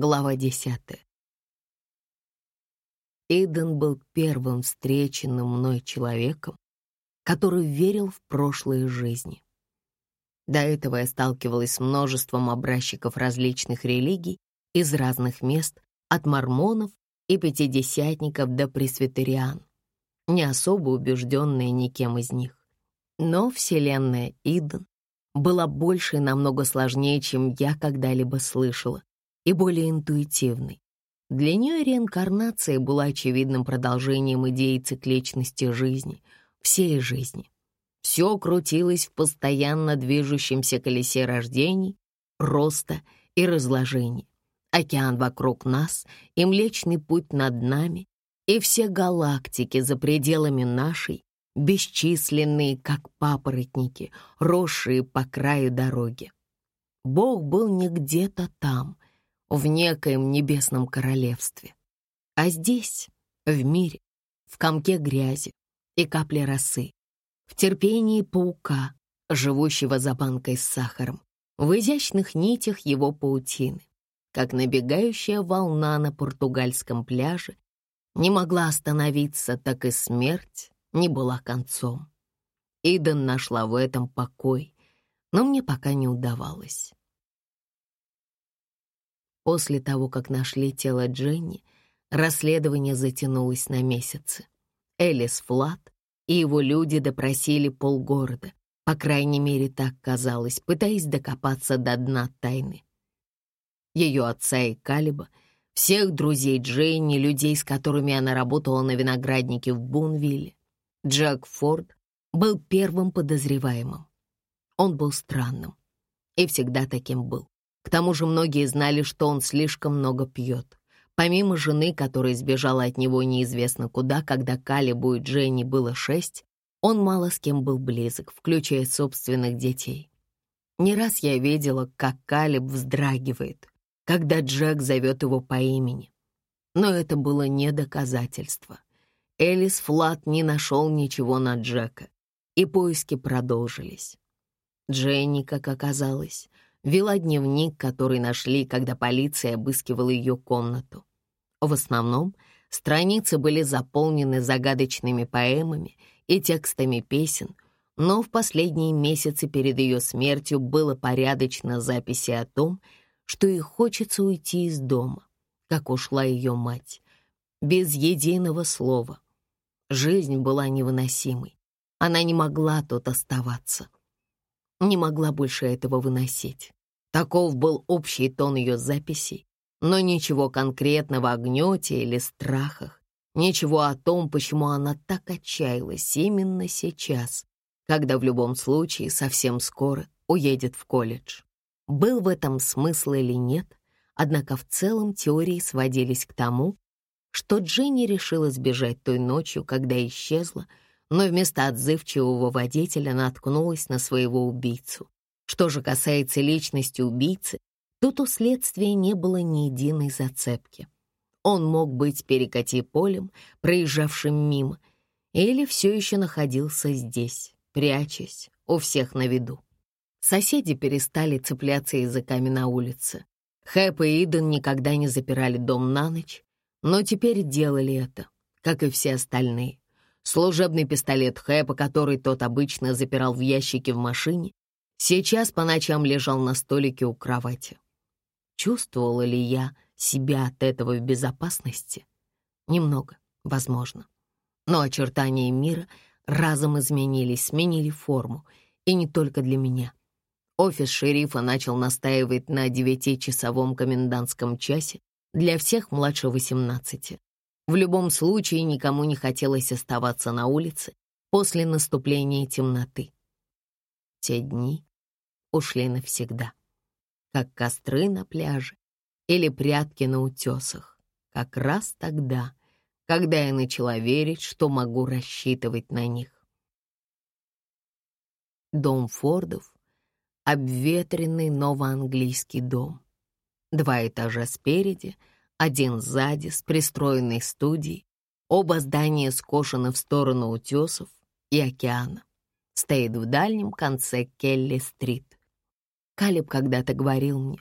Глава десятая. Иден был первым встреченным мной человеком, который верил в прошлые жизни. До этого я сталкивалась с множеством образчиков различных религий из разных мест, от мормонов и пятидесятников до пресвитериан, не особо убежденная никем из них. Но вселенная Иден была больше и намного сложнее, чем я когда-либо слышала, и более интуитивной. Для нее реинкарнация была очевидным продолжением идеи цикличности жизни, всей жизни. Все крутилось в постоянно движущемся колесе рождений, роста и разложения. Океан вокруг нас и Млечный Путь над нами, и все галактики за пределами нашей, бесчисленные, как папоротники, росшие по краю дороги. Бог был не где-то там, в некоем небесном королевстве, а здесь, в мире, в комке грязи и капле росы, в терпении паука, живущего за банкой с сахаром, в изящных нитях его паутины, как набегающая волна на португальском пляже, не могла остановиться, так и смерть не была концом. Иден нашла в этом покой, но мне пока не удавалось. После того, как нашли тело Дженни, расследование затянулось на месяцы. Элис Флат и его люди допросили полгорода, по крайней мере, так казалось, пытаясь докопаться до дна тайны. Ее отца и Калиба, всех друзей Дженни, людей, с которыми она работала на винограднике в Бунвилле. Джек Форд был первым подозреваемым. Он был странным и всегда таким был. К тому же многие знали, что он слишком много пьет. Помимо жены, которая сбежала от него неизвестно куда, когда Калибу и Дженни было шесть, он мало с кем был близок, включая собственных детей. Не раз я видела, как Калиб вздрагивает, когда Джек зовет его по имени. Но это было не доказательство. Элис Флат не нашел ничего на Джека, и поиски продолжились. Дженни, как оказалось, вела дневник, который нашли, когда полиция обыскивала ее комнату. В основном страницы были заполнены загадочными поэмами и текстами песен, но в последние месяцы перед ее смертью было порядочно записи о том, что ей хочется уйти из дома, как ушла ее мать, без единого слова. Жизнь была невыносимой. Она не могла тут оставаться не могла больше этого выносить. Таков был общий тон ее записей, но ничего конкретного о гнете или страхах, ничего о том, почему она так отчаялась именно сейчас, когда в любом случае совсем скоро уедет в колледж. Был в этом смысл или нет, однако в целом теории сводились к тому, что Дженни решила сбежать той ночью, когда исчезла, но вместо отзывчивого водителя наткнулась на своего убийцу. Что же касается личности убийцы, тут у следствия не было ни единой зацепки. Он мог быть перекати полем, проезжавшим мимо, или все еще находился здесь, прячась, у всех на виду. Соседи перестали цепляться языками на улице. Хэп и Иден никогда не запирали дом на ночь, но теперь делали это, как и все остальные. Служебный пистолет Хэпа, который тот обычно запирал в ящике в машине, сейчас по ночам лежал на столике у кровати. Чувствовала ли я себя от этого в безопасности? Немного, возможно. Но очертания мира разом изменились, сменили форму, и не только для меня. Офис шерифа начал настаивать на девятичасовом комендантском часе для всех младше 18. В любом случае никому не хотелось оставаться на улице после наступления темноты. Те дни ушли навсегда, как костры на пляже или прятки на утесах, как раз тогда, когда я начала верить, что могу рассчитывать на них. Дом Фордов — обветренный новоанглийский дом. Два этажа спереди — один сзади с пристроенной студией, оба здания скошены в сторону утесов и океана. Стоит в дальнем конце Келли-стрит. Калиб когда-то говорил мне,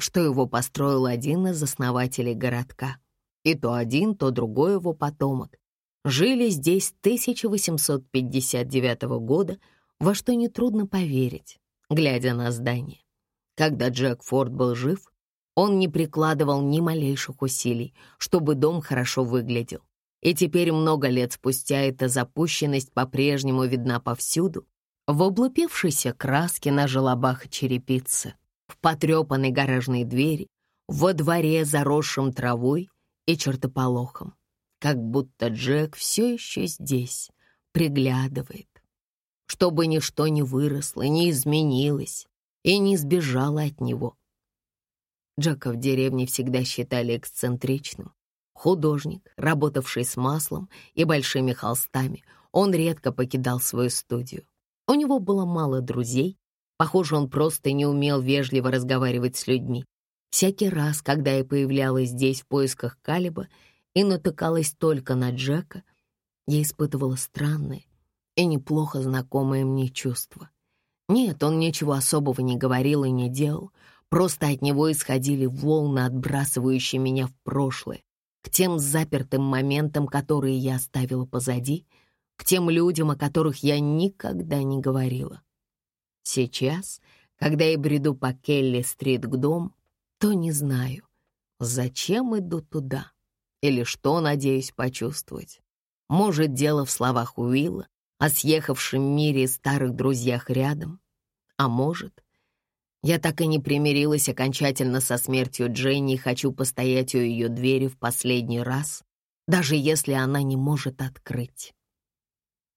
что его построил один из основателей городка. И то один, то другой его потомок. Жили здесь 1859 года, во что нетрудно поверить, глядя на здание. Когда Джек Форд был жив, он не прикладывал ни малейших усилий, чтобы дом хорошо выглядел. И теперь много лет спустя эта запущенность по-прежнему видна повсюду, в облупившейся краске на желобах и черепице, в потрепанной гаражной двери, во дворе, заросшем травой и чертополохом. Как будто Джек все еще здесь, приглядывает. Чтобы ничто не выросло, не изменилось и не сбежало от него. Джека в деревне всегда считали эксцентричным. Художник, работавший с маслом и большими холстами, он редко покидал свою студию. У него было мало друзей. Похоже, он просто не умел вежливо разговаривать с людьми. Всякий раз, когда я появлялась здесь в поисках Калиба и натыкалась только на Джека, я испытывала странное и неплохо знакомое мне чувство. Нет, он ничего особого не говорил и не делал, просто от него исходили волны, отбрасывающие меня в прошлое, к тем запертым моментам, которые я оставила позади — к тем людям, о которых я никогда не говорила. Сейчас, когда я бреду по Келли-стрит к дому, то не знаю, зачем иду туда или что надеюсь почувствовать. Может, дело в словах Уилла о съехавшем мире и старых друзьях рядом, а может, я так и не примирилась окончательно со смертью Дженни и хочу постоять у ее двери в последний раз, даже если она не может открыть.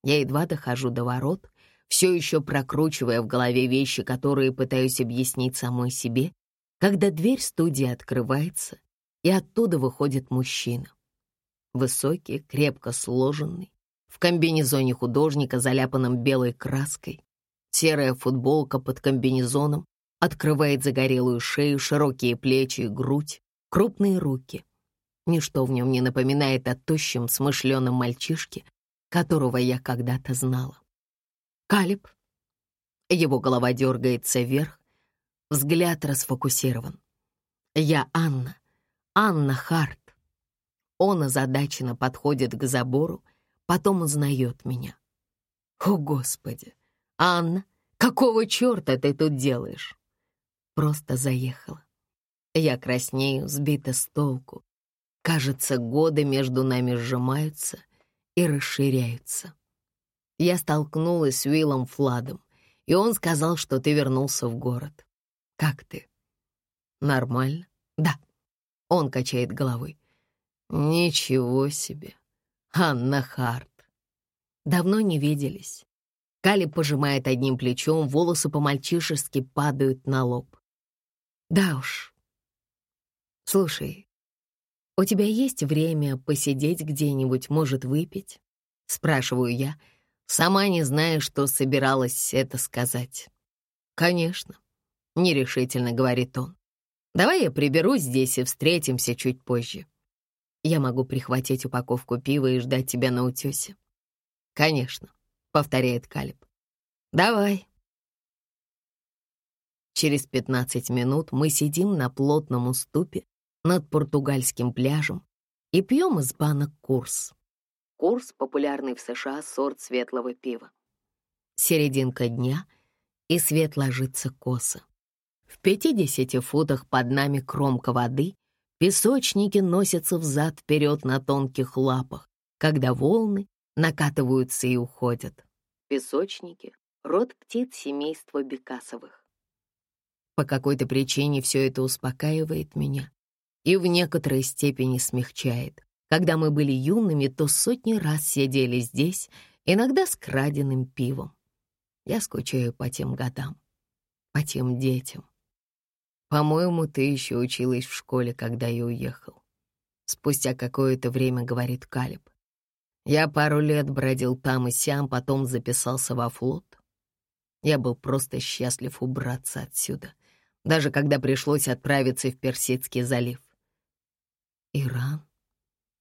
Я едва дохожу до ворот, все еще прокручивая в голове вещи, которые пытаюсь объяснить самой себе, когда дверь студии открывается, и оттуда выходит мужчина. Высокий, крепко сложенный, в комбинезоне художника, заляпанном белой краской. Серая футболка под комбинезоном открывает загорелую шею, широкие плечи и грудь, крупные руки. Ничто в нем не напоминает о тощем, смышленом мальчишке, которого я когда-то знала. Калиб. Его голова дергается вверх, взгляд расфокусирован. Я Анна, Анна Харт. Он озадаченно подходит к забору, потом узнает меня. О, Господи! Анна, какого черта ты тут делаешь? Просто заехала. Я краснею, сбита с толку. Кажется, годы между нами сжимаются — и расширяются. Я столкнулась с Уиллом Фладом, и он сказал, что ты вернулся в город. Как ты? Нормально? Да. Он качает головой. Ничего себе. Анна Харт. Давно не виделись. Кали пожимает одним плечом, волосы по-мальчишески падают на лоб. Да уж. Слушай, «У тебя есть время посидеть где-нибудь, может, выпить?» — спрашиваю я, сама не зная, что собиралась это сказать. «Конечно», — нерешительно говорит он. «Давай я приберусь здесь и встретимся чуть позже. Я могу прихватить упаковку пива и ждать тебя на утёсе». «Конечно», — повторяет Калиб. «Давай». Через пятнадцать минут мы сидим на плотном уступе над португальским пляжем и пьем из банок курс. Курс — популярный в США сорт светлого пива. Серединка дня, и свет ложится косо. В 50 футах под нами кромка воды, песочники носятся взад-вперед на тонких лапах, когда волны накатываются и уходят. Песочники — род птиц семейства бекасовых. По какой-то причине все это успокаивает меня и в некоторой степени смягчает. Когда мы были юными, то сотни раз сидели здесь, иногда с краденым пивом. Я скучаю по тем годам, по тем детям. По-моему, ты еще училась в школе, когда я уехал. Спустя какое-то время говорит Калиб. Я пару лет бродил там и сям, потом записался во флот. Я был просто счастлив убраться отсюда, даже когда пришлось отправиться в Персидский залив. Иран.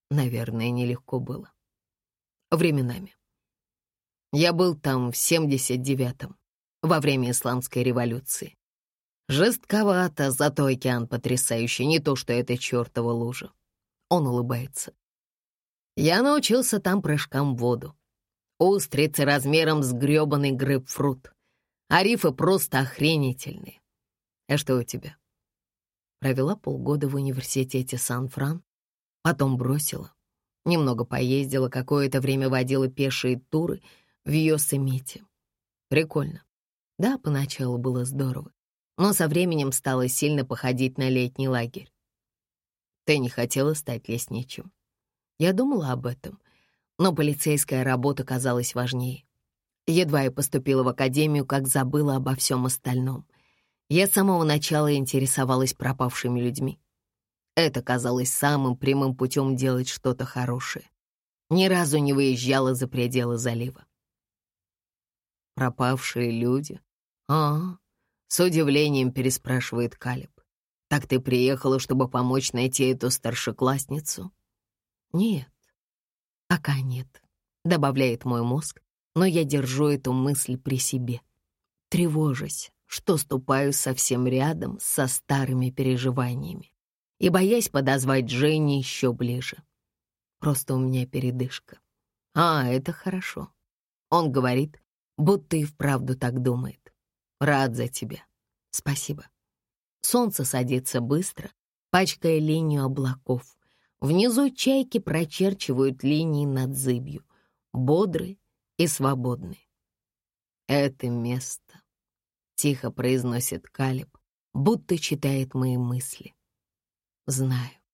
Наверное, нелегко было. Временами. Я был там в 79-м, во время Исламской революции. Жестковато, зато океан потрясающий, не то что эта чертова лужа. Он улыбается. Я научился там прыжкам в воду. Устрицы размером с грёбаный грейпфрут. А рифы просто охренительные. А что у тебя? Провела полгода в университете Сан-Фран, потом бросила. Немного поездила, какое-то время водила пешие туры в Йосемите. Прикольно. Да, поначалу было здорово, но со временем стало сильно походить на летний лагерь. Ты не хотела стать лесничим? Я думала об этом, но полицейская работа казалась важнее. Едва я поступила в академию, как забыла обо всем остальном. Я с самого начала интересовалась пропавшими людьми. Это казалось самым прямым путем делать что-то хорошее. Ни разу не выезжала за пределы залива. «Пропавшие люди?» «А, с удивлением переспрашивает Калиб. «Так ты приехала, чтобы помочь найти эту старшеклассницу?» «Нет, пока нет», — добавляет мой мозг, но я держу эту мысль при себе. Тревожусь, что ступаю совсем рядом со старыми переживаниями и боясь подозвать Дженни еще ближе. Просто у меня передышка. А, это хорошо. Он говорит, будто и вправду так думает. Рад за тебя. Спасибо. Солнце садится быстро, пачкая линию облаков. Внизу чайки прочерчивают линии над зыбью, бодрые и свободные. «Это место», — тихо произносит Калиб, будто читает мои мысли. «Знаю».